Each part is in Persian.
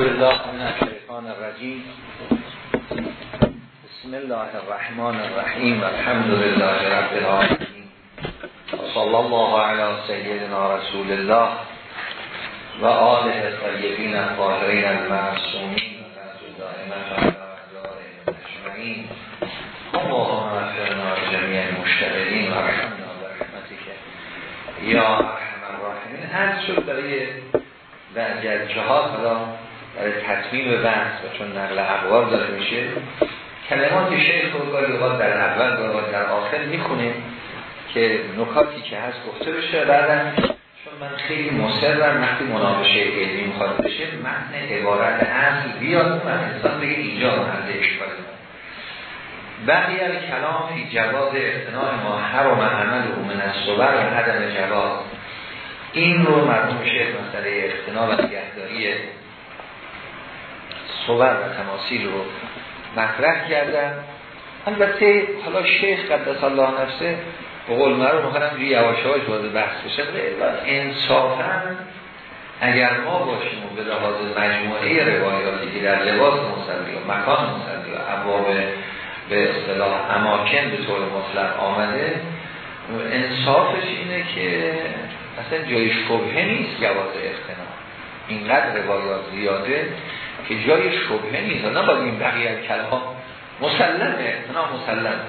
الله من الشیطان الرجیم بسم الله الرحمن الرحیم الحمد لله رب العالمین صلی الله علی سیدنا رسول الله و آله طیبین الطاهرین المعصومین اللهم اغفرنا جميع المشتغلین و رحمنا برحمتك. یا ارحم الراحمین هر شد برای در جلچه ها برای به بحث و چون نقل اقوال داره میشه کلمات شیخ رو در اول گاهی در آخر می‌کنه که نکاتی که هست گفته بشه. بعدم چون من خیلی مصرم وقتی مناقشه علمی می‌خواد بشه متن عبارت اصل بیاد من انسان بگه اینجا محل اشکال بقیه کلام فی جواز اقتناع ما هر و محمد و من الصبر و عدم جواز این رو مرموم شیخ مسئله اقتناع و نگهداری صور و تماثیل رو مطرح کردن. البته حالا شیخ قدس الله نفسه به قول رو مخواهم روی یواشاش وارد بحث بشه انصافا اگر ما باشیم و به لحاظ مجموعه روایاتی که در لباس مصلی و مکان مصلی و ابواب به اصطلاح اماکن به طور مطلق آمده انصافش اینه که اصلا جای شبهه نیست جواز اختنام اینقدر روایات زیاده که جای شبهه نیست. نه باید این بقیه کلام. مسلمه. اقتناع مسلم.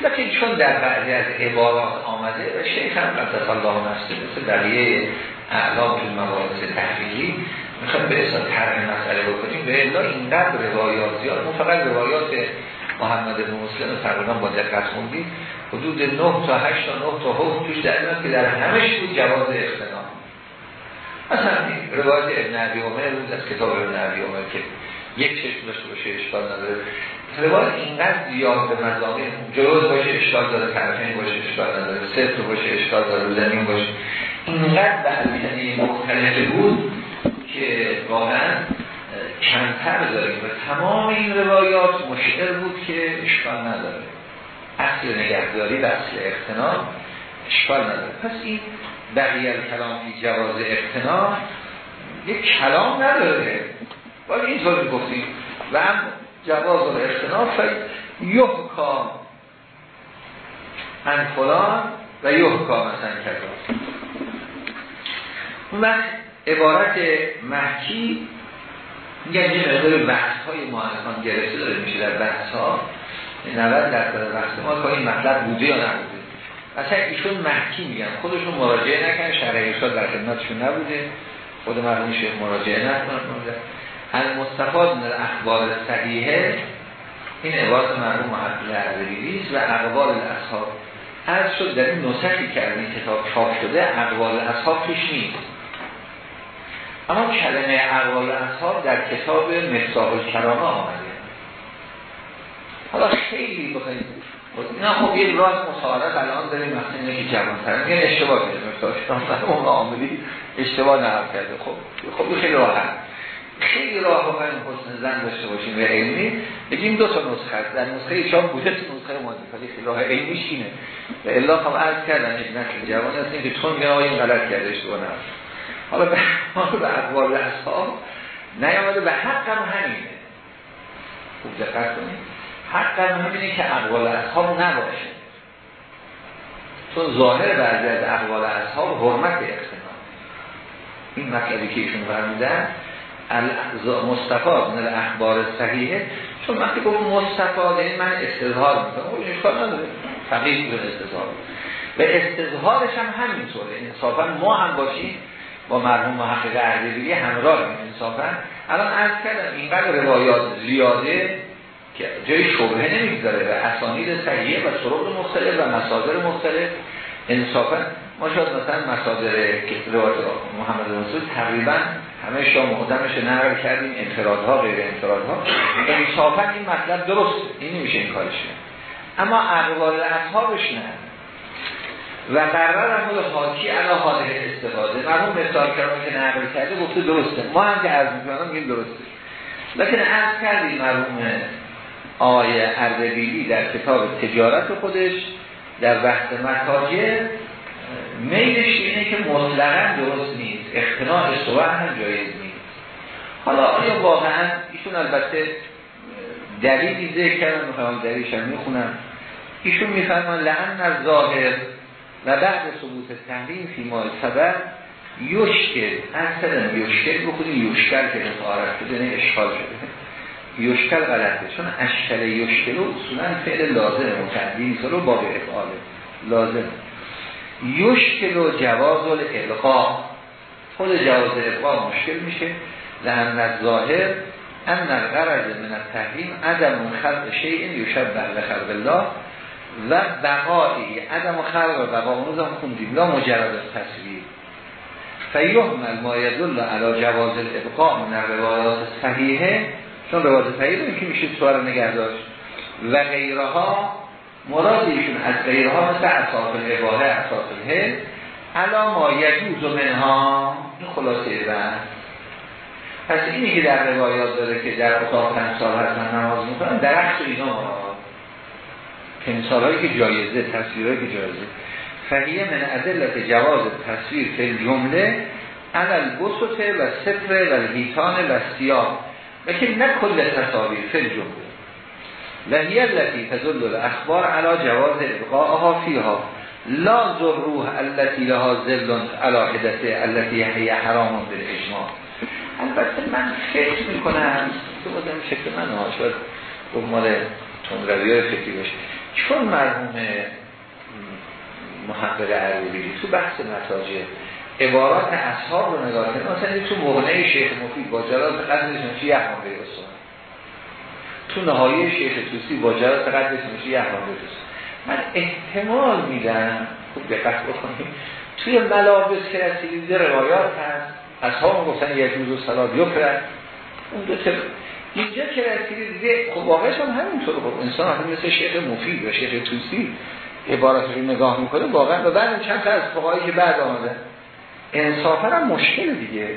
لیکن چون در بعضی از عبارات آمده و شیخ هم قدس الله نفسه مثل بقیه اعلام تو مباحث تحقیقی می‌خوام به اصلا طرح مسئله بکنیم. به الا اینقدر روایات زیاد. ما فقط روایات محمد بن مسلم تقریبا با دقت خوندی حدود 9 تا 8 تا 9 تا حکم توش در که در همش بود جواز اختنام مثلا روایت ابن عبی عمر از کتاب ابن عبی عمر که یک چشم داشته باشه اشکال نداره. روایت اینقدر زیاد به مزامین جلوز باشه اشکال داره طرفین باشه اشکال نداره ست باشه اشکال داره زمین باشه. اینقدر به البیتنی مختلف بود که واقعا کمتر داریم و تمام این روایات مشعر بود که اشکال نداره. اصل نگهداری و اصل اختنام اشکال نداره. پس این بقیه کلام فی جواز اقتناع یک کلام نداره. ولی اینطور گفتیم و هم جواز اقتناع یحکا ان فلان و یحکا مثلا کذا و عبارت محکی میگن یه مقدار بحث های ما گرفته داره میشه در بحث ها 90 در بحث ما که این مطلب بوده یا نبوده. اصلا ایشون محکی میگن. خودشون مراجعه نکن شرح ارشاد در خدمتشون نبوده. خود مرحوم شیخ مراجعه نکنن المستفاد من اخبار صحیحه این عبارت مرحوم محمد عربی و اقوال اصحاب هر شد در این نسخی که این کتاب چاپ شده اقوال اصحاب پیش نیست. اما کلمه اقوال اصحاب در کتاب مفتاح الکرامه آمده. حالا خیلی بخواید نه خب یه راه مصاحبت الان داریم مثلا اینه که جوان تر میگن اشتباه کرده مثلا اون عاملی اشتباه نقل کرده. خب خب خیلی راحت. خیلی راه بخوایم حسن زن داشته باشیم و علمی. بگیم دو تا نسخه هست در نسخه شام بوده تو نسخه مادی خیلی راه علمیش اینه. و الا خب عرض کردن یک نسل جوان هست که چون میگن این غلط کرده اشتباه نقل حالا به به اقوال اصحاب نیامده. به حق هم همینه. خوب دقت کنید. حق هم همینه که اقوال اصحاب نباشه. چون ظاهر بعضی از اقوال اصحاب حرمت اقتناع این مطلبی که ایشون فرمودن مستفاد من الاخبار صحیحه. چون وقتی گفت مستفاد یعنی من استظهار می‌کنم. اون اشکال نداره. فقیه بود استظهار و استظهارش هم همینطوره. انصافا ما هم باشیم. با مرحوم محقق اردبیلی همراه انصافا. الان عرض کردم اینقدر روایات زیاده. که جای شبهه نمی‌گذاره و اسانید صحیحه و طرق مختلف و مصادر مختلف. انصافا ما شاید مثلا مصادر روایت محمد رسول تقریبا همه شما مقدمش نقل کردیم انفرادها غیر انفرادها. انصافا این مطلب درست این نمیشه این کارش اما اقوال اصحابش نه. و قرار هم حاکی علا حاله استفاده. مرحوم مثال کرده که نقل کرده گفته درسته. ما هم که عرض می‌کنم این درسته. لیکن عرض کردیم مرحوم آقای اردبیلی در کتاب تجارت خودش در بحث متاجر میلش اینه که مطلقا درست نیست اختناع صور هم جایز نیست. حالا آیا واقعا ایشون البته دلیلی ذکر کردن؟ می‌خوام دلیلش هم می‌خونم. ایشون میفرمان لعن از ظاهر و بعد ثبوت تحریم فی مال سبب یشکل. اصلا یشکل بخونیم یشکل که نتعارف شده اشکال شده. یشکل غلطه چون اشکل یشکل اصولا فعل لازم متعدی رو باب افعاله لازم. یشکل و جواز الالقا. خود جواز الالقا مشکل میشه. از ظاهر ان الغرض من التحریم عدم خلق شیء یشبه خلق الله و بقایی عدم خلق و بقا اونو هم خوندیم. لا مجرد تصویر. فیهمل ما علی جواز الابقاء من روایات صحیحه. چون روایات صحیحه که میشه سوال نگه داشت. و غیرها مراد ایشون از غیرها مثل اصاف الاباهه اصاف الهل علا ما یجوز منها. این خلاصه بحث پس اینی که در روایات داره که در اتاق سال هستن نماز می‌کنن درخت و اینا مراد. تمثال هایی که جایزه تصویر هایی که جایزه. فهیه من عدلت جواز تصویر فی جمله علل بسطه و سفر و الهیتان و سیاه لیکن نه کل تصاویر فی جمله لحیه التي تدل اخبار علا جواز ابقاءها فیها لا ذروه التي لها ذل علا حدثه التي هی حرام بالاجماع البته من فکر می‌کنم که بازم شکل من ها شاید مال تنروی های فکری باشه. چون مرحوم محقق عربی تو بحث متاجه عبارات اصحاب رو نگاه کنید مثلا تو مغنه شیخ مفید با جلال قدرش یه احمام بیرسون تو نهایی شیخ توسی با جلال قدرش یه احمام بیرسون من احتمال میدم خوب دقت بکنیم توی ملابس که رسیدی روایات هست اصحاب گفتن یه جوز و سلاد یکرد اون دو اینجا که رسیدید خب واقعش هم همینطور. خب انسان هم مثل شیخ مفید و شیخ توسی عبارت رو نگاه می‌کنه واقعا و بعد چند تا از فقهایی که بعد آمده. انصافا هم مشکل دیگه.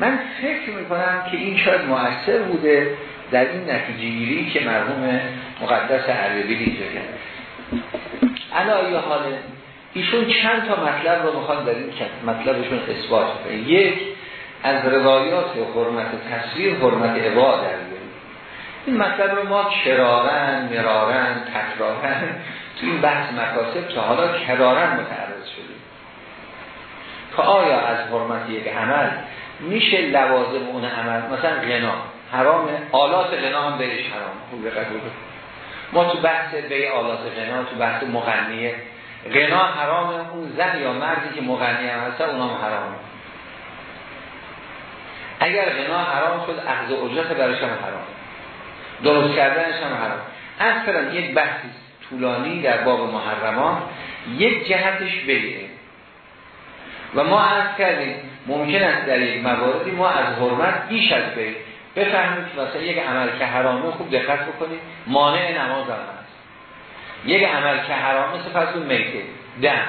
من فکر می‌کنم که این شاید مؤثر بوده در این نتیجه گیری که مرحوم مقدس عربی اینجا کرد علا حال ایشون چند تا مطلب رو می‌خوان در این مطلبشون اثبات کنه یک از روایات حرمت تصویر حرمت عباد در این مطلب رو ما کرارن مرارن تکرارن تو این بحث مکاسب تا حالا کرارن متعرض شدیم. که آیا از حرمت یک عمل میشه لوازم اون عمل؟ مثلا غنا. حرام آلات غنا هم بهش حرام. ما تو بحث به آلات غنا تو بحث مغنیه غنا حرام اون زن یا مردی که مغنی هم هست اونام حرام. اگر غنا حرام شد اخذ اجرت برش هم حرام. درست کردنش هم حرام. اصلا یک بحثی طولانی در باب محرمان یک جهتش بگیره و ما عرض کردیم ممکن است در یک مواردی ما از حرمت بیش از بیر بفهمیم که مثلا یک عمل که حرامه خوب دقت بکنیم مانع نماز هم هست. یک عمل که حرامه سفرس میته دم.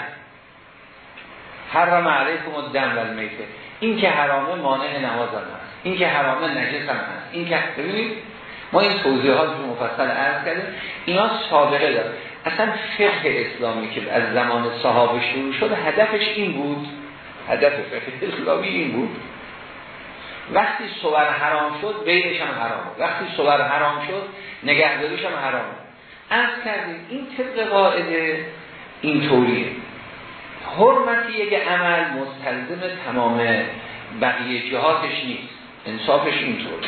حرم علیکم و دم و میته این که حرامه مانع نماز هم هست. این که حرامه نجس هم هست. این که ببینید ما این توضیحات رو مفصل عرض کردیم. اینا سابقه داره. اصلا فقه اسلامی که از زمان صحابه شروع شد هدفش این بود هدف فقه اسلامی این بود. وقتی صور حرام شد بیرش هم حرام وقتی صور حرام شد نگهداریش هم حرام از کردیم این طبق قاعده این طوریه. حرمتی یک عمل مستلزم تمام بقیه جهاتش نیست. انصافش اینطوره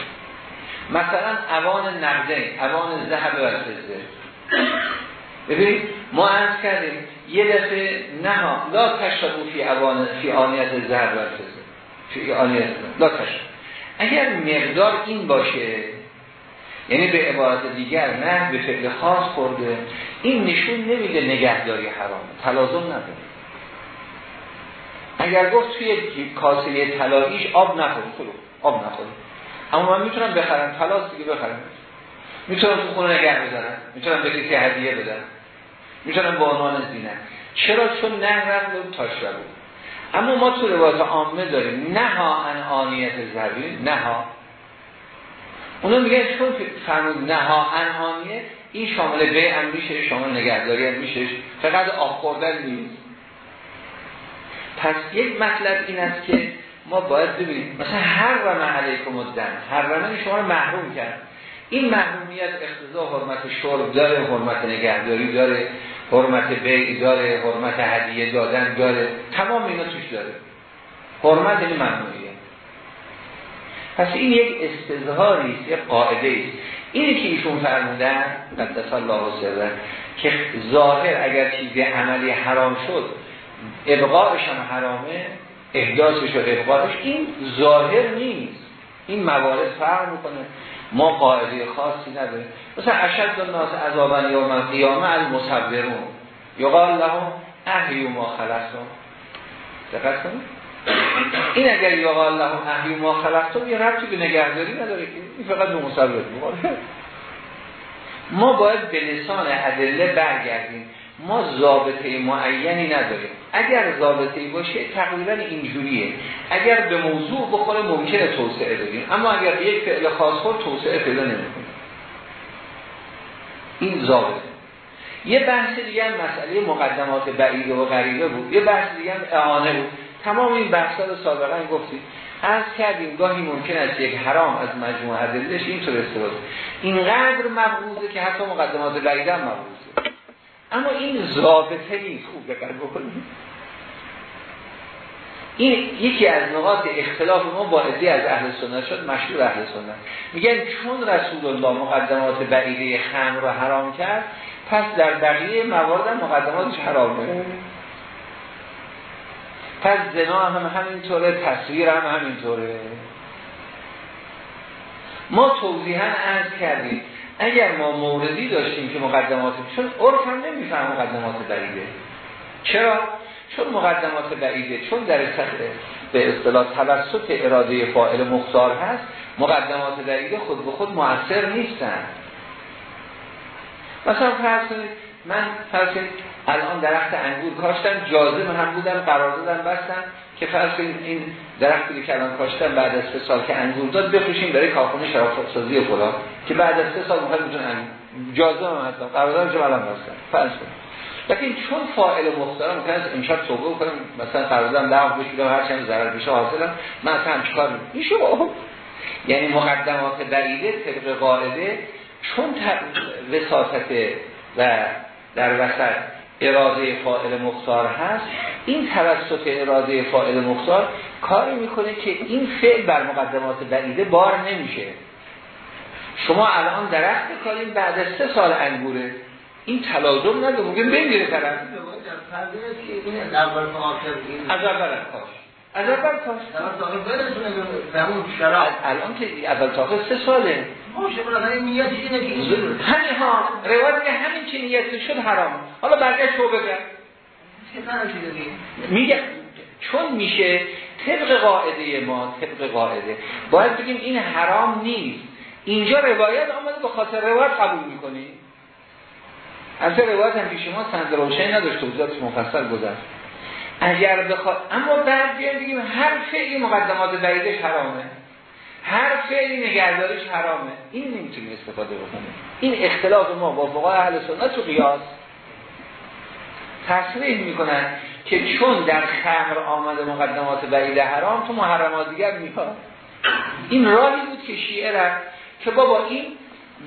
مثلا اوان نقده اوان ذهب و فضه. ببینید ما عرض کردیم یه دفعه نه لا تشربو فی اوان فی آنیت ذهب و فی آنیت لا تشرب. اگر مقدار این باشه یعنی به عبارت دیگر نه به فعل خاص خورده این نشون نمیده نگهداری حرام. تلازم نداره اگر گفت توی کاسه طلاییش آب نخورید آب نخورید اما من می‌تونم بخرم پلاس دیگه بخرم. می‌تونم تو خونه نگه بزنم می‌تونم به کسی هدیه بدم. می‌تونم با عنوان زینه چرا؟ چون نه رفت تاش بود اما ما تو روایت عامه داریم. نه ها ان آنیت زبین نه ها اونا میگن چون فرمود نه ها ان آنیت این شامل به هم میشه شامل نگهداری هم میشه. فقط آب خوردن نیست. پس یک مطلب این است که ما باید ببینیم. مثلا حرم علیکم الدم. حرم شما رو محروم کرد. این محرومیت اقتضا حرمت شرب داره حرمت نگهداری داره حرمت بیع داره حرمت هدیه دادن داره. تمام اینا توش داره. حرمت این محرومیت. پس این یک استظهاری است یک قاعده است. اینی که ایشون فرمودن قدس الله سره که ظاهر اگر چیزی عملی حرام شد ابقاعش هم حرامه احداثش و ابقاعش این ظاهر نیست. این موارد فرق می‌کنه. ما قاعده خاصی نداره مثلا اشد الناس عذابا یوم القیامه المصورون. یقال لهم احیو ما خلقتم. دقت کنید. این اگر یقال لهم احیو ما خلقتم یه ربطی به نگهداری نداره این فقط به مصور. ما باید به لسان ادله برگردیم. ما ضابطه معینی نداریم. اگر ضابطه باشه تقریبا اینجوریه. اگر به موضوع بخوره ممکنه توسعه بدیم. اما اگر یک فعل خاص خود توسعه پیدا نمی‌کنه. این ضابطه. یه بحث دیگه هم مسئله مقدمات بعیده و غریبه بود. یه بحث دیگه هم اعانه بود. تمام این بحثا رو سابقا گفتیم. از کردیم گاهی ممکن است یک حرام از مجموعه این اینطور استفاده اینقدر مبغوضه که حتی مقدمات بعیده هم مبغوضه. اما این ضابطه نیست. خوب دقت بکنید این یکی از نقاط اختلاف ما با از اهل سنت شد مشهور اهل سنت. میگن چون رسول الله مقدمات بعیده خمر رو حرام کرد پس در بقیه موارد مقدماتش حرامه. پس زنا هم همینطوره تصویر هم همینطوره. ما توضیحا عرض کردیم اگر ما موردی داشتیم که مقدمات چون عرف هم نمیفهم مقدمات بعیده. چرا؟ چون مقدمات بعیده چون در به اصطلاح توسط اراده فاعل مختار هست مقدمات بعیده خود به خود موثر نیستن. مثلا فرض من فرض الان درخت انگور کاشتم جازم هم بودم قرار دادم بستم که فرض این درختی که الان کاشتم بعد از سه سال که انگور داد بفروشیم برای کارخونه شراب سازی و که بعد از سه سال می‌خواد می‌تونه جازم هم هستم قراردادش رو الان بستم فرض کنید لیکن چون فاعل مختار ممکن است امشب توبه کنم مثلا قراردادم لغو بشه هر چند ضرر بشه حاصلم من اصلا همچین کار میشه یعنی مقدمات بعیده طبق قاعده چون وساطت و در وسط اراده فائل مختار هست این توسط اراده فائل مختار کاری می‌کنه که این فعل بر مقدمات بعیده بار نمیشه. شما الان درخت کاریم بعد از سه سال انگوره. این تلازم نداره ممکن بمیره طرف از اول از اول کاش الان که اول تا سه ساله. همین ها روایت که همین که نیت شد حرام. حالا برگشت توبه کرد میگه چون میشه طبق قاعده ما طبق قاعده. باید بگیم این حرام نیست. اینجا روایت آمده به خاطر روایت قبول می‌کنی. از روایت هم پیش ما سند روشنی نداشت توضیحاتش مفصل گذشت. اگر بخواد اما بعد بگیم هر فعلی مقدمات بعیدش حرامه. هر فعلی نگهداریش حرامه. این نمی‌تونی استفاده بکنه این اختلاف ما با فقهای اهل سنت و قیاس. تصریح می‌کنن که چون در خمر آمده مقدمات بعید حرام تو محرمات دیگر میاد این راهی بود که شیعه رفت. که بابا این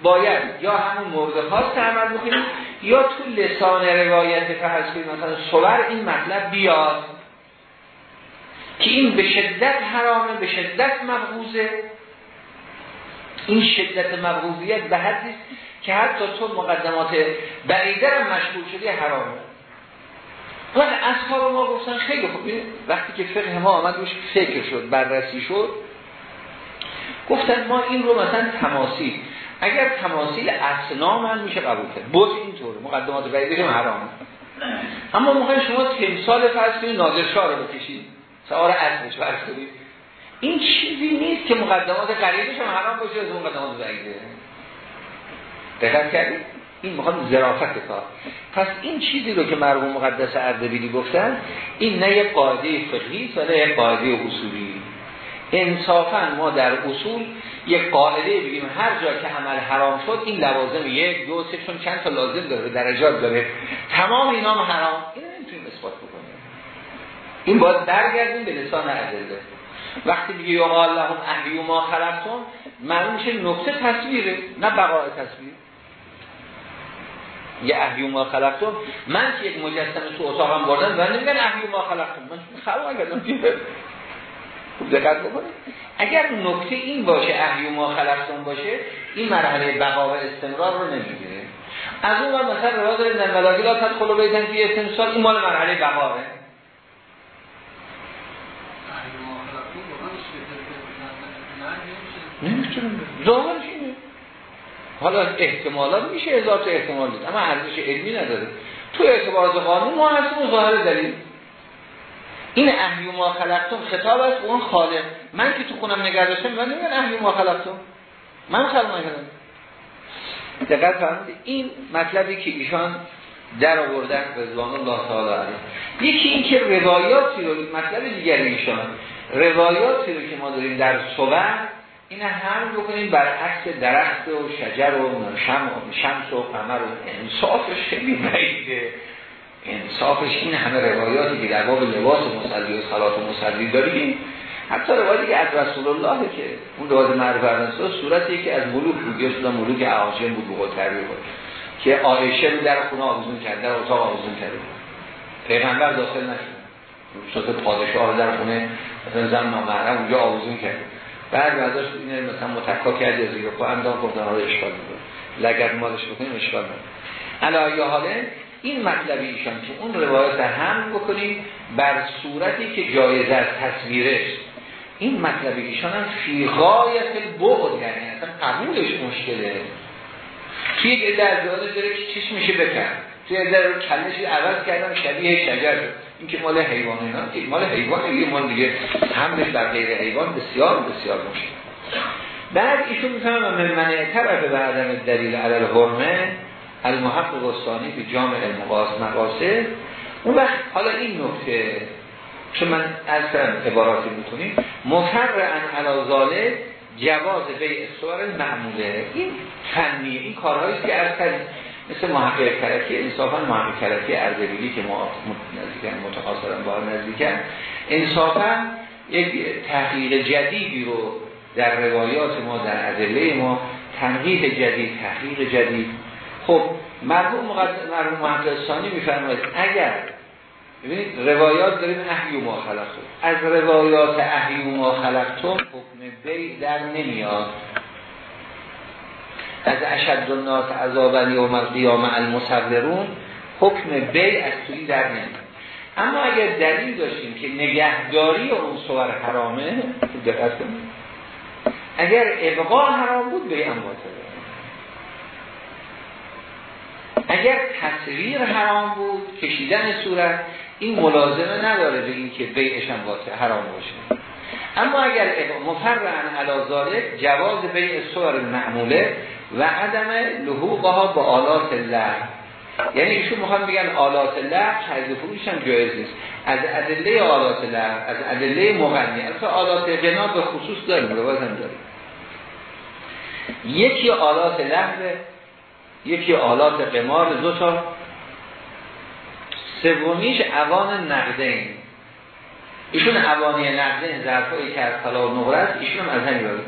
باید یا همون مورد خاص عمل بکنیم یا تو لسان روایت فرض کنیم. مثلا صور این مطلب بیاد که این به شدت حرامه به شدت مبغوزه. این شدت مبغوزیت به حدی که حتی تو مقدمات بعیده هم مشغول شدی حرامه. ولی اصحاب ما گفتن خیلی خوب وقتی که فقه ما آمد روش فکر شد بررسی شد گفتن ما این رو مثلا تماثیل اگر تماثیل اصنام هم میشه قبول کرد. بود اینطوره مقدمات بعیده هم حرامه اما موقع شما تمثال فرض کنید نادرشاه رو بکشید. سوار اصلش فرض کنید. این چیزی نیست که مقدمات قریبش هم حرام باشه از مقدمات بعیده دقت کردید این می‌خواد ظرافت کار. پس این چیزی رو که مرحوم مقدس اردبیلی گفتن این نه یک قاعده فقهی و نه یک قاعده اصولی. انصافا ما در اصول یک قاعده بگیم هر جا که عمل حرام شد این لوازم یک دو سه چون چند تا لازم داره درجات داره. تمام اینا حرام. این نمی‌تونیم اثبات بکنیم. این باید برگردیم به لسان ادله وقتی میگه یقال لهم احیو ما خلقتم معلوم میشه نکته تصویره نه بقای تصویر. یه احیو ما خلقتم. من که یک مجسمه تو اتاقم بردم و نمیگن احیو ما خلقتم. من خلق کردم دقت بکنید. اگر نکته این باشه احیو ما خلقتم باشه این مرحله بقا و استمرار رو نمی‌گیره از اون مثلا رواد داره در ملاقی لا تدخلوا بیتن فی این مال مرحله بقاه نمی‌تونه حالا احتمالات میشه تا احتمال دید اما ارزش علمی نداره. تو اعتبارات قانون ما هستیم ظاهر دلیل. این احیو ما خلقتم خطاب است اون خالق. من که تو خونم نگه داشتم من نمیگن ما خلقتم. من خلق نکردم. دقت فرمودید. این مطلبی که ایشان در آوردن رضوان الله تعالی علیه. یکی این که روایاتی رو مطلب دیگر ایشان. روایاتی رو که ما داریم در صبح این هم بکنیم برعکس درخت و شجر و شم و شمس و قمر و انصافش خیلی بعیده انصافش این همه روایاتی که در باب لباس مصلی و صلات مصلی داریم حتی روایتی که از رسول الله که اون روایت معروف ارنسا صورتی که از ملوک بود یا شده ملوک اعاجم بود بقول بود که آیشه رو در خونه آوزون کرد در اتاق آوزون بود پیغمبر داخل نشد. صورت پادشاه در خونه مثلا زن نامحرم اونجا آوزون کرد. بعد ازش اینه مثلا متکا کرد یا زیر پا اندام گفتن حالا اشکال می‌کنه لگد مالش بکنیم اشکال می‌کنه علایه حاله این مطلب ایشان که اون روایت هم بکنیم بر صورتی که جایز از تصویرش این مطلب ایشان هم فی غایت البعد یعنی اصلا قبولش مشکله. توی یک عده از داره که چیش میشه بکن. توی عده رو کلش عوض کردم شبیه شجر. این که مال حیوان اینا مال حیوان یه مال دیگه. همش در غیر حیوان بسیار بسیار مشکل. بعد ایشون می‌فهمم من من طرف به عدم دلیل علل حرمه المحقق الثانی به جامع المقاس مقاسه اون وقت حالا این نکته که من از عباراتی می‌کنیم مفر ان علازاله جواز به سوار معموله این فنیه این کارهایی که از مثل محقق کرکی انصافا محقق کرکی اردبیلی که ما نزدیکن متقاصرن با نزدیکن. انصافا یک تحقیق جدیدی رو در روایات ما در ادله ما تنقیح جدید تحقیق جدید خب مرحوم مرحوم محقق ثانی میفرماید اگر ببینید روایات داریم احیو ما خلقتم از روایات احیو ما خلقتم حکم بی در نمیاد. از اشد الناس عذابا یوم القیامه المصورون حکم بی از توی در نمیاد. اما اگر دلیل داشتیم که نگهداری اون صور حرامه دقت کنید. اگر ابقا حرام بود به هم اگر تصویر حرام بود کشیدن صورت این ملازمه نداره به این که بیعش هم حرام باشه. اما اگر مفرعن علا جواز بیع صور معموله و عدم لحوقها با آلات لحم یعنی ایشون می‌خوان بگن آلات لحم خرید فروش هم جایز نیست. از ادله آلات لحم از ادله مغنی اصلا آلات غنا به خصوص داریم رو هم داریم. یکی آلات لحظه یکی آلات قمار دو تا سومیش اوان نقدین. ایشون اوانی نقدین از طلا و نقره است ایشون هم از همین بابه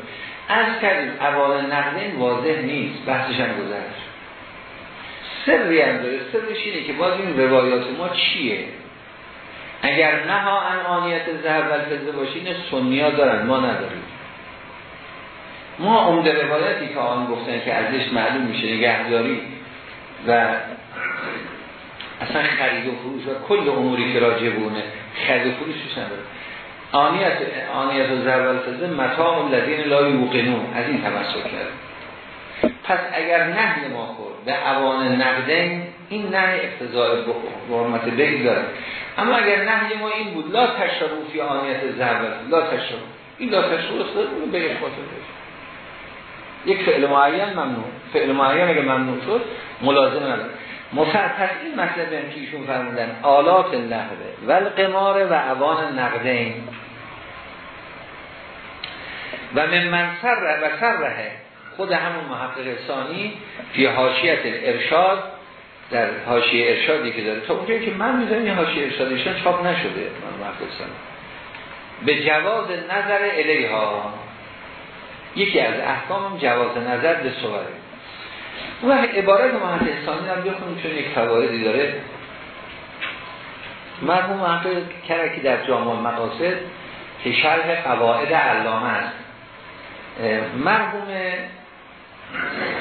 از کردیم اوان نقدین واضح نیست بحثش هم گذشت. سری هم داره سرش اینه که باز این روایات ما چیه؟ اگر نه ها انعانیت زهر و باشین سنی ها دارن ما نداریم. ما عمده روایتی که آن گفتن که ازش معلوم میشه نگهداری و اصلا خرید و فروش و کل اموری که راجبونه خرید و فروشش نداره. آنیت آنیت و ضرب الفزه متاع الذین لا یوقنون. از این تمسک کرد پس اگر نهی ما خورد به اوان نقدین این نه اقتضاء حرمت داره. اما اگر نهی ما این بود لا تشربو فی آنیت ضرب لا تشربو. این لا تشربو اصلا به یک فعل معین ممنوع. فعل معین اگه ممنوع شد ملازم نداره. مفرد این مطلب هم که ایشون فرمودن آلات نهره و القمار و عوان نقدین و من من سر و سر خود همون محقق ثانی فی حاشیت ارشاد در حاشیه ارشادی که داره. تا اونجایی که من می‌ذارم این حاشیه ارشادیشان چاپ نشده من به جواز نظر الیها. یکی از احکام جواز نظر به صوره و عبارت محدثانی هم بخونیم چون یک فوایدی داره. مرحوم محقق کرکی در جامع مقاصد که شرح قواعد علامه است. مرحوم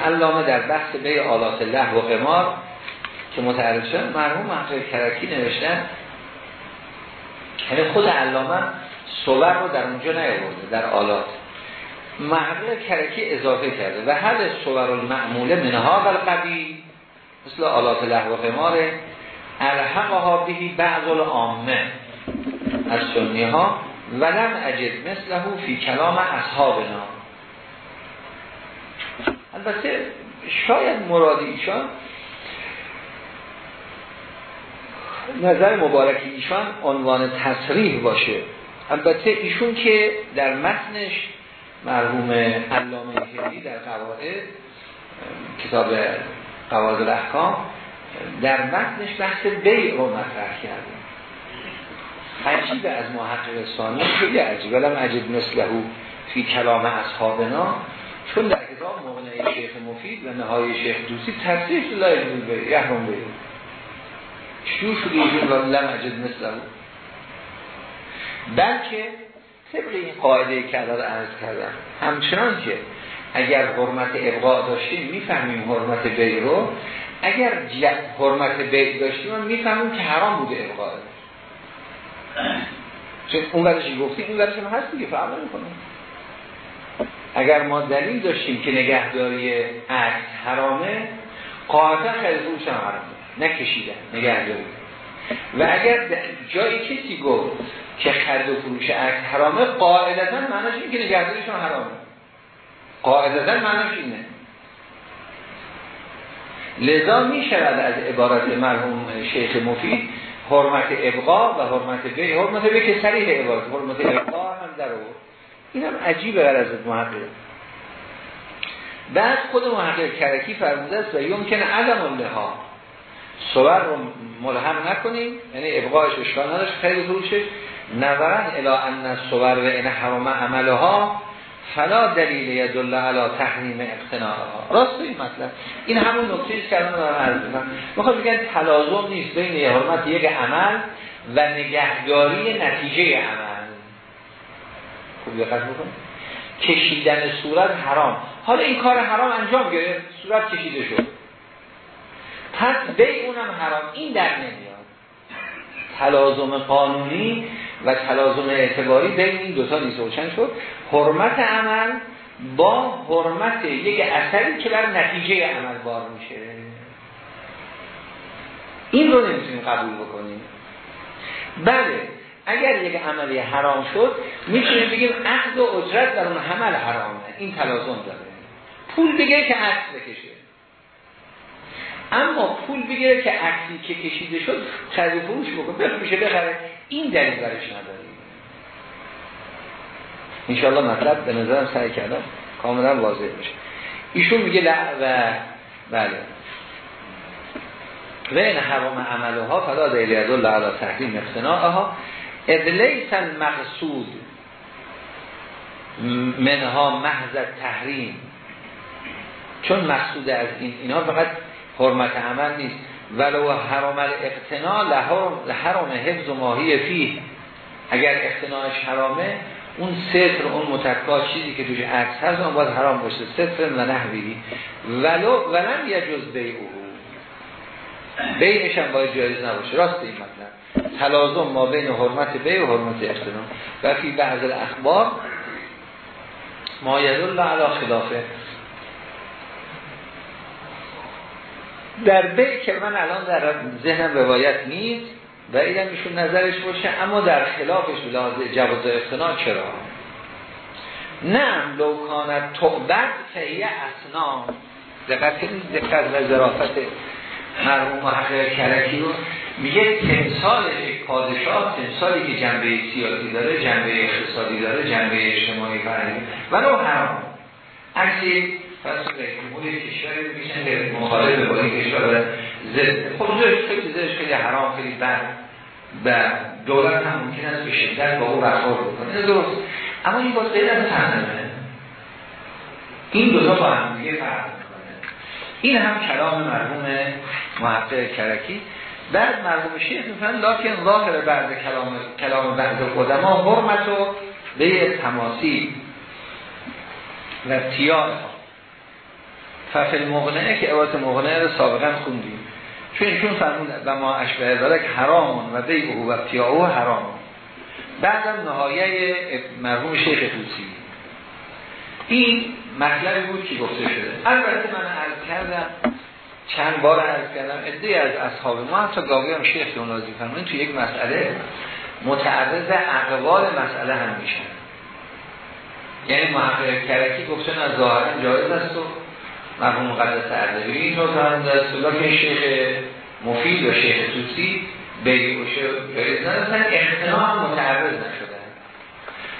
علامه در بحث به آلات الله و قمار که متعرض شد مرحوم محقق کرکی نوشتن یعنی خود علامه صور رو در اونجا نیاورده در آلات. محقق کرکی اضافه کرده و هر صور المعموله منها و القبیل مثل آلات له و قماره الحقها بهی بعض العامه از سنی ها ولم اجد مثله فی کلام اصحابنا. البته شاید مرادی ایشان نظر مبارکی ایشان عنوان تصریح باشه. البته ایشون که در متنش مرحوم علامه هندی در قواعد کتاب قواعد الاحکام در متنش بحث بیع رو مطرح کرده عجیب از محقق ثانی خیلی عجیب. ولم عجیب مثله فی کلام اصحابنا چون در کتاب مغنه شیخ مفید و نهای شیخ دوسی تصریح لایجون بیع یحرم بیع. شو شده؟ و لم عجیب مثله. بلکه طبق این قاعده که الان عرض کردم. همچنان که اگر حرمت ابقاء داشتیم می‌فهمیم حرمت بی رو. اگر حرمت بی داشتیم می‌فهمیم که حرام بوده ابقاء. چون اون ورشی گفتیم این ورشی هم هست دیگه فرق اگر ما دلیل داشتیم که نگهداری عکس حرامه قاعده خیلی روش هم حرامه. نکشیدن نگهداری. و اگر جایی کسی گفت که خرید و فروش عکس حرامه قاعدتا معنیش اینه که نگهداریشون حرامه. قاعدتا معنیش اینه. لذا می شود از عبارت مرحوم شیخ مفید حرمت ابقا و حرمت بی حرمت بی که سریح عبارت حرمت ابقا هم در او این هم عجیبه بر از محقق. بعد خود محقق کرکی فرموده است و یمکن عدم ها صور رو ملهم نکنیم یعنی ابقاش اشکال نداشت خیلی فروشش. نظرن الى ان صور و این حرام عملها فلا دلیل یدل علی تحریم اقتناعها. راست این مطلب. این همون نکته است که الان دارم عرض می‌کنم. می‌خواد بگن تلازم نیست بین حرمت یک عمل و نگهداری نتیجه عمل. خوب دقت بکنید کشیدن صورت حرام. حالا این کار حرام انجام گرفت. صورت کشیده شد. پس به اونم حرام. این در نمیاد. تلازم قانونی و تلازم اعتباری بین این دوتا نیست. روشن شد؟ حرمت عمل با حرمت یک اثری که بر نتیجه عمل بار میشه. این رو نمی‌تونیم قبول بکنیم. بله اگر یک عملی حرام شد می‌تونیم بگیم عقد و اجرت در اون عمل حرامه. این تلازم داره. پول بگه که عقد بکشه. اما پول بگیره که عکسی که کشیده شد خرید فروش بکن میشه بخره. این دلیل برش نداریم. انشاءالله مطلب به نظرم سعی کردم کاملا واضح میشه ایشون میگه و بله. و این حرام عملها فلا دلیل الله علی تحریم اقتناعها. ادلیسن مقصود منها محض تحریم. چون مقصود از این اینا فقط حرمت عمل نیست. ولو حرام الاقتناع لحرام حفظ و ماهی فی اگر اقتناعش حرامه اون ستر اون متکا چیزی که توش عکس هست اون باید حرام باشه. ستر و نحوی. ولو ولم یجوز بی او بینش هم باید جایز نباشه. راست این مطلب. تلازم ما بین حرمت بی و حرمت اقتناع و فی بعض الاخبار ما یدل علی خلافه در بی که من الان در ذهنم روایت نیست و ایدم ایشون نظرش باشه اما در خلافش بلازه جواز اقتناع چرا؟ نه لو کانت تعبد فهیه اسنام دقت کنید دقت و ظرافت مرحوم محقق کرکی رو. میگه تمثال پادشاه تمثالی که جنبه سیاسی داره جنبه اقتصادی داره جنبه اجتماعی فرهنگی. ولو حرام عکسی پس جمهوری کشوری میشن که مخالف با این کشور خب خیلی زدش خیلی حرام خیلی بد. و دولت هم ممکن است به شدت با او برخورد بکنه. درست. اما این باز غیر از تنظیمه این دو تا با هم دیگه فرق می‌کنه. این هم کلام مرحوم محقق کرکی. بعد مرحوم شیخ می‌فهمن لکن ظاهر بعد کلام کلام بعد قدما حرمت و به تماسی و تیار ففل مغنعه که عبارت مغنعه رو سابقا خوندیم. چون ایشون فرمون و ما اشبه دارک حرامون و بی او و تیاو حرام. بعدم نهایه مرحوم شیخ توسی این مطلبی بود که گفته شده. البته من عرض کردم چند بار عرض کردم ادهی از اصحاب ما حتی گاهی هم شیخ نازی فرمون تو یک مسئله متعرض اقوال مسئله هم میشن یعنی محقق کرکی گفتن از ظاهرا جایز است و مرحوم مقدس اردبیلی رو فرمود است که شیخ مفید و شیخ توسی بگی و جایز نداشتن اختنام متعرض نشدن.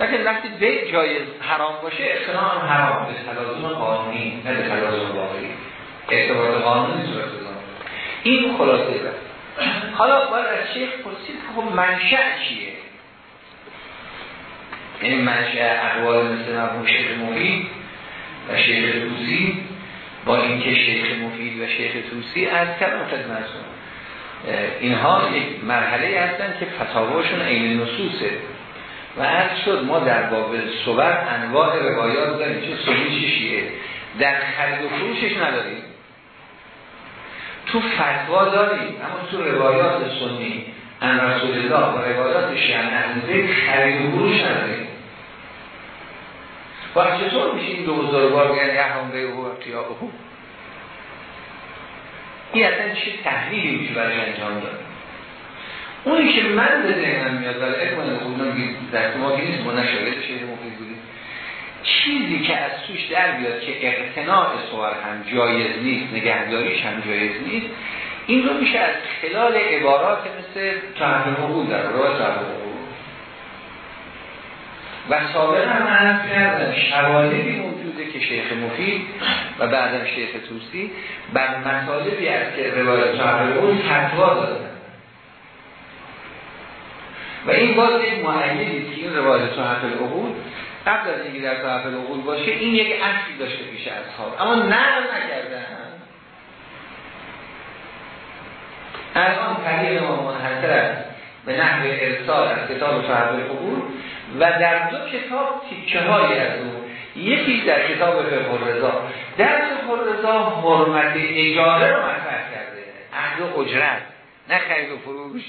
لیکن وقتی به جایز حرام باشه اختنام حرام به تلازم قانونی نه به تلازم واقعی. اعتبار قانونی صورت این خلاصه بر حالا باید از شیخ پرسید خب منشأ چیه؟ این منشأ اقوال مثل مرحوم شیخ مفید و شیخ توسی با اینکه شیخ مفید و شیخ توسی از کردم خدمتتون اینها یک مرحله هستن که فتاواشون عین نصوصه. و از شد ما در باب صبر انواع روایات داریم چه سنی شیعه؟ در خرید و فروشش نداریم. تو فتوا داریم اما تو روایات سنی ان رسول الله و روایات شیعه خرید و فروش نداریم. و چطور میشه این دو بزرگوار یه هم به او او این اصلا چه تحلیلی میشه برای انجام داد اونی که من به ذهنم میاد ولی اکمال خوندم در ما که نیست ما نشاید شهر مفید بودیم. چیزی که از توش در بیاد که اقتناع سوار هم جایز نیست نگهداریش هم جایز نیست این رو میشه از خلال عبارات مثل تحریم حقوق در راه و سابقا هم عرض کردن شواهدی موجوده که شیخ مفید و بعدم شیخ توسی بر مطالبی از که روایت صاحب اون فتوا دادن. و این باز یک معیدی که این روایت صاحب العقول قبل از اینکه در صاحب العقول باشه این یک اصلی داشته پیش اصحاب اما نقل نکردن. الان طریق ما منحصر است به نحو ارسال از کتاب صاحب العقول و در دو کتاب تیکه های از اون یکی در کتاب فقه رضا در فقه رضا حرمت اجاره رو مطرح کرده. و اجرت نه خرید و فروش.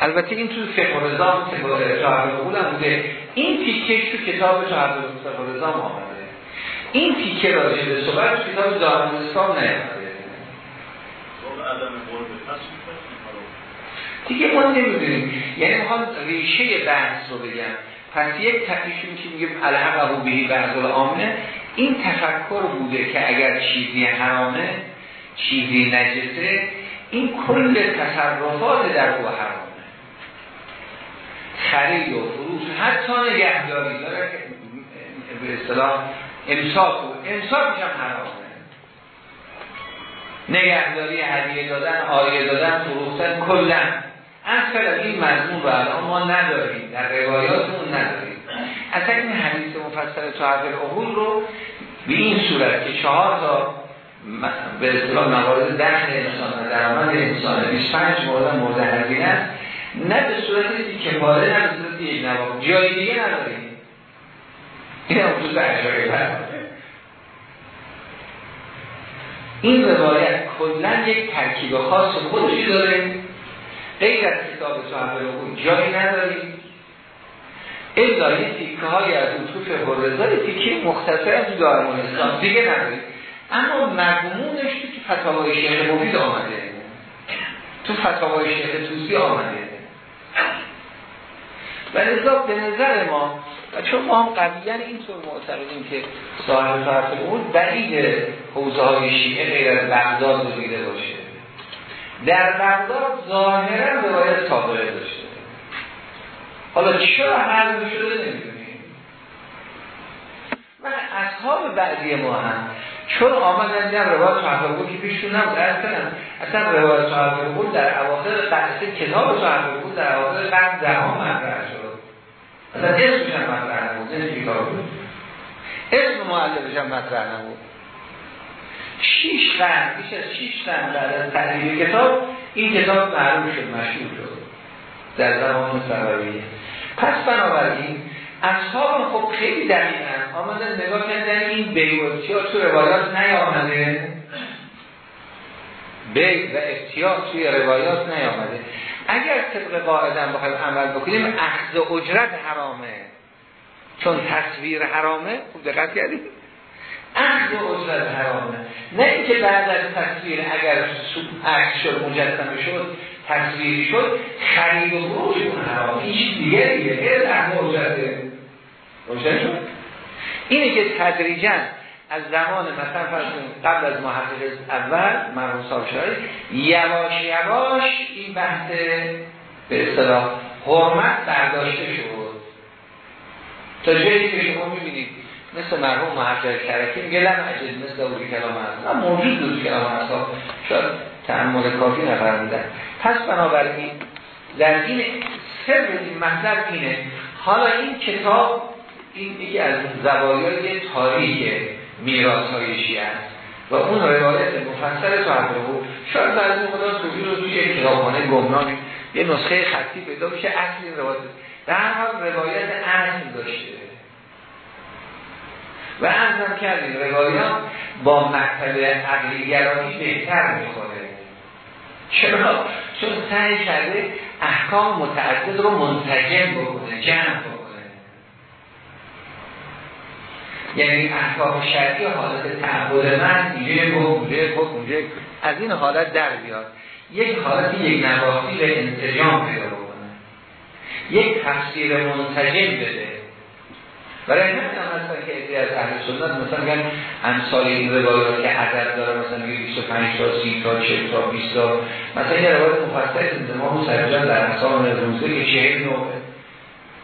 البته این تو فقه رضا صاحب قبول هم بوده. این تیکه تو کتاب صاحب رضا آمده این تیکه راجع به صحبت کتاب دارم اسلام دیگه ما نمی‌دونیم. یعنی می‌خوام ریشه بحث رو بگم. پس یک تقیشون که میگیم الحق و بهی بعض آمنه این تفکر بوده که اگر چیزی حرامه چیزی نجسه این کل تصرفات در او حرامه. خرید و فروش حتی نگهداری داره به اصطلاح امساک و امساک هم حرامه. نگهداری هدیه دادن آیه دادن فروختن کلن از این مضمون رو الان ما نداریم در روایاتمون نداریم. اصلا این حدیث مفصل تو عقل رو به این صورت که چهار تا به اصطلاح موارد دخل انسان و درآمد انسان 25 مورد مورد هزینه است نه به صورت که کفاره نه به صورت یک نواب. جای دیگه نداریم. این هم خصوص اشاره این روایت کلا یک ترکیب خاص خودشی داره. غیر از کتاب صاحب العقول جایی نداریم. الا یه تیکه های از اطوف هرزا یه تیکه مختصر از دارمون اسلام دیگه نداریم. اما مضمونش تو فتاوای شیخ مفید آمده. تو فتاوای شیخ توسی آمده. و لذا به نظر ما و چون ما هم قبیل اینطور معتقدیم که صاحب صاحب اون بعید حوزه های شیعه غیر از بغداد رو باشه. در بغداد ظاهرا روایت تابعه داشته حالا چرا حرم شده نمی‌دونیم؟ و اصحاب بعدی ما هم چون آمدن در روایت بود که پیشتون نبود. اصلا روایت بود در اواخر قرصه کتاب بود در اواخر قرن دهم مطرح شد. اصلا اسمش هم مطرح نبود اسم معلفش هم مطرح نبود. شیش قرن بیش از شیش قرن بعد از تحلیل کتاب این کتاب معروف شد مشهور شد در زمان سراریه پس بنابراین اصحاب خب خیلی دقیقا آمدن نگاه کردن این بیوتیا تو روایات نیامده. بی و افتیاط توی روایات نیامده. اگر طبق قاعدن بخوایم عمل بکنیم اخذ اجرت حرامه. چون تصویر حرامه خوب دقت کردیم اخذ اجرت حرامه نه. اینکه بعد از تصویر اگر عکس شد مجسمه شد تصویری شد خرید و فروش اون حرامه این چیز دیگه دیگه. غیر اجرته روشن شد؟ اینه که تدریجا از زمان مثلا فرض قبل از محقق اول مرحوم صاحب یواش یواش این بحث به اصطلاح حرمت برداشته شد. تا جایی که شما می‌بینید مثل مرحوم محقق کرکی میگه لم اجد مثل اولی کلام هست. موجود بود کلام هست. شاید تعمل کافی نفرمیدن پس بنابراین در این سر این مطلب اینه. حالا این کتاب این یکی از زوایای تاریخ میراث های شیعه و اون روایت مفصل تو بود. شاید بعضی خدا صوفی رو توی یک کتابخانه گمنامی یه نسخه خطی پیدا میشه. اصل روایت. در حال روایت اصل داشته. و ارزم کردیم روایات با مکتب عقلی گرایی بهتر می‌خوره چرا؟ چون سعی کرده احکام متعدد رو منتجم بکنه جمع بکنه. یعنی احکام شرعی حالت تعبد من اونجا گفت اونجا از این حالت در بیاد. یک حالت یک نواختی به انتجام پیدا بکنه. یک تفسیر منتجم بده. برای هم هستن که ادهی از اهل سنت مثلا میگن امثال این روایات که عدد داره مثلا میگه 25 تا 30 تا 40 تا 20 تا. مثلا این روایت مفصل انتمام سرجان در احسان روزه که 40 نوعه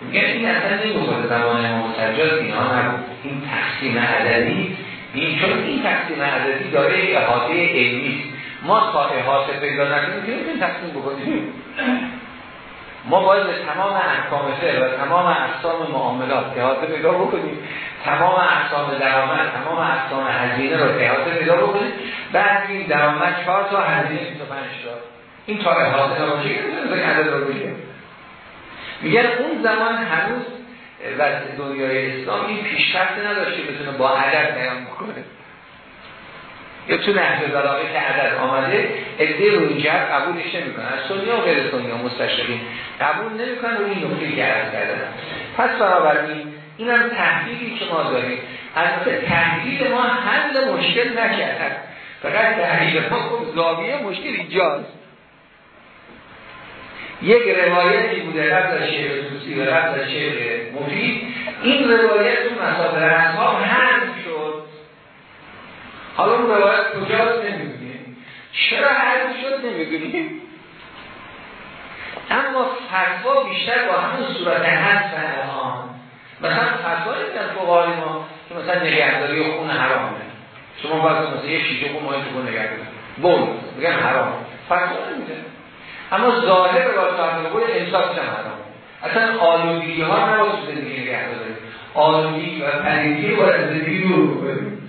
میگن این اصلا نمی‌خواد زمان امام سجاد اینا نبود این تقسیم عددی این چون این تقسیم عددی داره احاطه علمی ما تا احاطه پیدا نکنیم که این تقسیم بکنیم. ما باید به تمام احکام فعل و تمام اقسام معاملات احاطه پیدا بکنیم. تمام اقسام درآمد تمام اقسام هزینه رو احاطه پیدا بکنیم. بعد این درآمد 4 تا هزینه 25 تا این تا احاطه نباشه که عدد رو بگیم میگن اون زمان هنوز وقت دنیای اسلام این پیشرفت نداشته بتونه با عدد بیان بکنه. یا تو نهج بلاغه که عدد آمده ادعای رو این جهت قبولش نمی‌کنن از سنی و غیر سنی و مستشرقین قبول نمی‌کنن و این نقطه که عرض کردن پس بنابراین این هم تحلیلی که ما داریم. البته تحلیل ما حل مشکل نکرد فقط تحلیل ما خب زاویه مشکل اینجاست یک روایتی بوده قبل از شعر سوسی و قبل از شعر مفید. این روایت تو مسابر اصحاب هم حالا اون روایت کجاست نمی‌دونیم چرا حرف شد نمی‌دونیم اما فتوا بیشتر با همون صورت هست الان مثلا فتوا نمیدن فقهای ما که مثلا نگهداری خون حرامه شما باید مثلا یه شیشه خون ماهی تو نگهداری بول. میگن حرام. فتوا نمیدن. اما ظاهر با صاحب قول انصاف هم حرام. اصلا آلودگی ها نباید زندگی نگه داره آلودگی و پلیدی رو باید زندگی دور بکنیم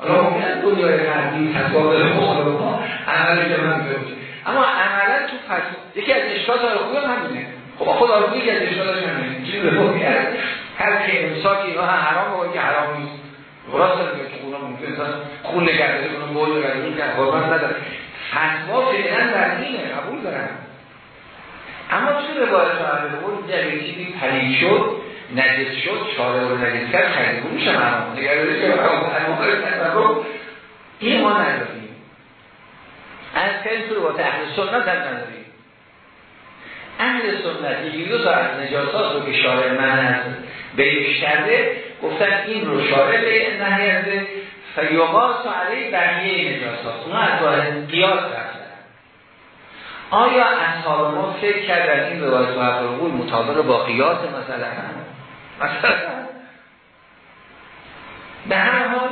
حالا ممکن دنیای غربی تصاویر مخالف ها عمل که من اما عملا تو فتوا یکی از اشکالات آلودگی هم همینه. خب خود آلودگی که از اشکالات همینه. چیزی به خود هر که امساک اینا حرام و که حرام نیست. راست میگه که اونا ممکن خون نگهداری کنن بول نگهداری کنن حرمت نداره. فتوا فعلا در دینه قبول دارن اما توی روایت صاحب قول یه چیزی پلید شد. نجس شد چاره رو نجس کرد بود. میشه که رو این ما نداریم. از که تو روایت اهل سنت هم نداریم. اهل سنت یکی دو تا از نجاسات رو که شارع من هست بهش کرده گفتن این رو شارع به نهیزه فیوقاس علی بقیه نجاسات. اونا از وارد قیاس رفتن. آیا اصحاب ما فکر کردن این روایت و افرقول مطابق با قیاس مثلا؟ به هر حال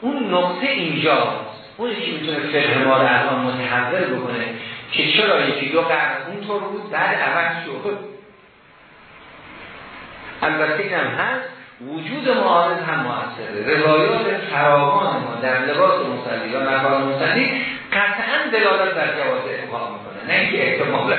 اون نقطه اینجاست اون که می‌تونه فقه ما رو الان متحول بکنه که چرا یکی دو قرن اونطور بود بعد عوض شد. البته هم هست وجود معارض هم موثره. روایات فراوان ما در لباس مصلی یا مکان مصلی قطعا دلالت در جواز اتفاق می‌کنه. نه اینکه احتمال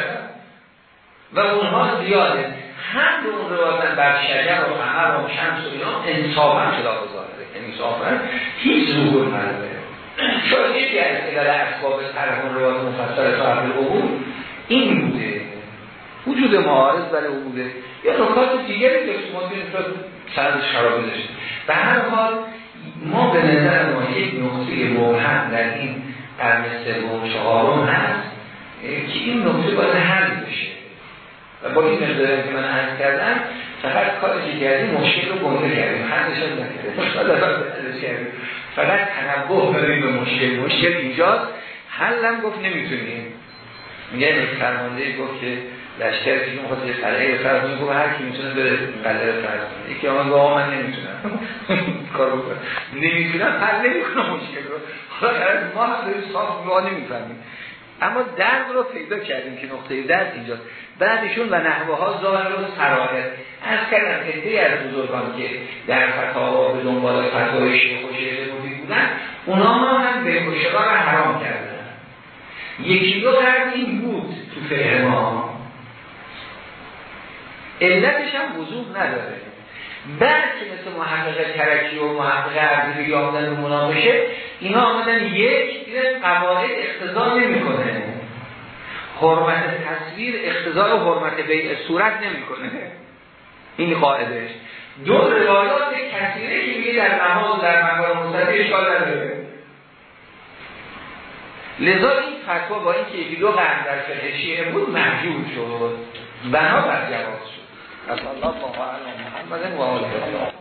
و اونها زیاده. هم به اون روایت بر شجر و قمر و شمس و اینا انصافا خلاف ظاهره انصافا هیچ ظهور نداره. شاید یکی از علل اسباب طرح روایت مفصل صاحب العبور این بوده. وجود معارض برای او بوده. یا نکات دیگری که ممکن شد سرد شرابه داشته به هر حال ما به نظر ما یک نقطه مهم در این قرن سوم چهارم هست که این نقطه باید حل بشه. و با این مقداری که من عرض کردم فقط کاری که کردیم مشکل رو گنده کردیم. حلش هم نکردیم فقط تنبه داریم به مشکل. مشکل اینجاست. حلم گفت نمی‌تونیم. میگه یک فرمانده گفت که لشکر که می‌خواد یه قلعه فرض میگه هر کی می‌تونه به قلعه فرض یکی آمد گفت من نمی‌تونم. کار بکنم. نمی‌تونم. حل نمی‌کنم مشکل رو. حالا ما هم داریم صاف نمی‌فهمیم. اما درد رو پیدا کردیم که نقطه درد اینجاست. بعدشون و نحوه ها ظاهر و سرائر از کردن ادهی از بزرگان که در فتاوا به دنبال فتاوی شیخ و شیخ بودن اونا ما هم به کشقا رو حرام کردن. یکی دو قرد این بود تو فقه ما. علتش هم نداره. بعد که مثل محقق ترکی و محقق عرضی آمدن و مناقشه اینا آمدن یک دیدن قواعد اقتضا نمی‌کنه. حرمت تصویر اقتضا و حرمت بیع صورت نمی‌کنه. این قاعدش دو روایات کثیره که میگه در نماز در مقام مصدی اشکال نداره. لذا این فتوا با اینکه یکی دو قرن در فقه بود محجور شد. بنابر جواز شد. صلی الله محمد و آله